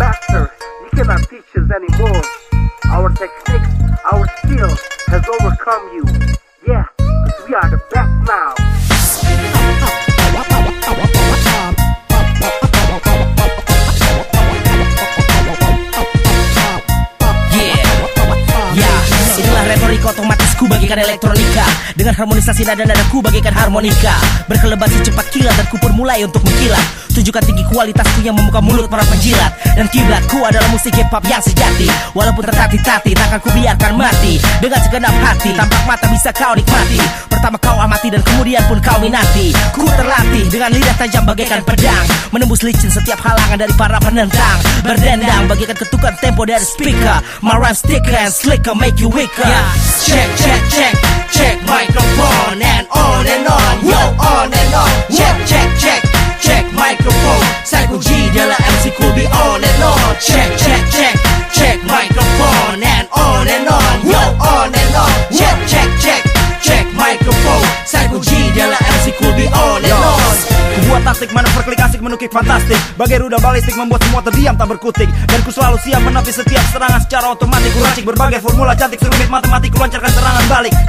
master. You cannot teach us anymore. Our techniques, our skill has overcome you. Yeah, 'cause we are the best now. Ku bagikan elektronika. Dengan harmonisasi nada nadaku bagikan harmonika. Berkelebat secepat kilat dan ku permulai untuk mengkilat. Tunjukkan tinggi kualitasku yang membuka mulut para penjilat. Dan kiblatku adalah musik hip hop yang sejati. Walaupun tertati-tati takkan ku biarkan mati. Dengan segenap hati tampak mata bisa kau nikmati. Pertama kau amati dan kemudian pun kau minati. Ku terlatih dengan lidah tajam bagaikan pedang. Menembus licin setiap halangan dari para penentang. Berdendang bagaikan ketukan tempo dari speaker. My rhyme and slicker make you weaker. Check, check, check, check microphone and on and on. Yo, on and on. Check, check, check, check microphone. Saya kunci dalam MC ku be on and on. Check, check, check, check microphone and on and on. Yo, on and on. Check, check, check, check microphone. Saya kunci dalam MC ku be on and on. Kubuat taktik manuver klik asik menukik fantastik. Bagai rudal balistik membuat semua terdiam tak berkutik. Dan ku selalu siap menepi setiap serangan secara otomatis Ku racik berbagai formula cantik serumit matematik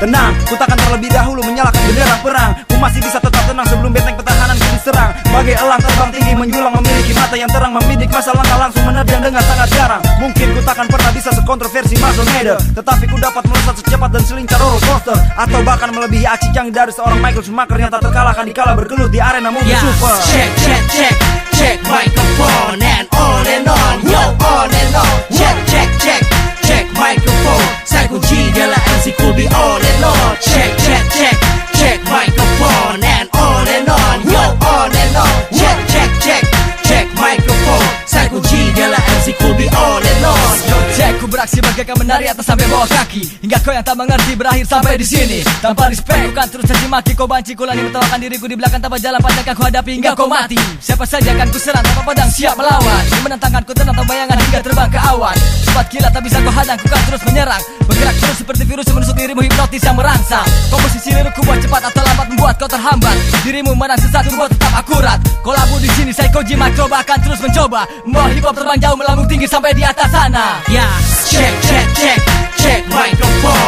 Tenang, ku takkan terlebih dahulu menyalakan bendera perang. Ku masih bisa tetap tenang sebelum benteng pertahanan ku diserang Bagai elang terbang tinggi menjulang memiliki mata yang terang. Membidik masa langkah langsung menerjang dengan sangat jarang. Mungkin ku takkan pernah bisa sekontroversi Mason Hader Tetapi ku dapat melesat secepat dan selincar roller coaster Atau bahkan melebihi aksi canggih dari seorang Michael Schumacher Yang tak terkalahkan dikala bergelut di arena mobil Yeah. super. Check, check, check, check microphone and on and Check, check, check, check microphone and on and on. Yo, on and on. Check, check, check, check microphone. Saya kunci dalam MC be on and on. Check, ku beraksi bagaikan menari atas sampai bawah kaki. Hingga kau yang tak mengerti berakhir sampai di sini. Tanpa respect, ku kan terus caci maki Kau banci, ku lani mentawakan diriku di belakang. Tanpa jalan panjang ku hadapi hingga kau mati. Siapa saja kan ku serang tanpa pedang siap melawan. Menentangkan ku tenang tanpa bayangan hingga terbang ke awan. Cepat kilat tak bisa kau hadang, ku kan terus menyerang Bergerak terus seperti virus yang menusuk dirimu hipnotis yang merangsang Komposisi lirikku buat cepat atau lambat membuat kau terhambat Dirimu menang sesat membuat tetap akurat Kolabu di sini saya koji bahkan terus mencoba Membawa hip hop terbang jauh melambung tinggi sampai di atas sana Yeah, check, check, check, check microphone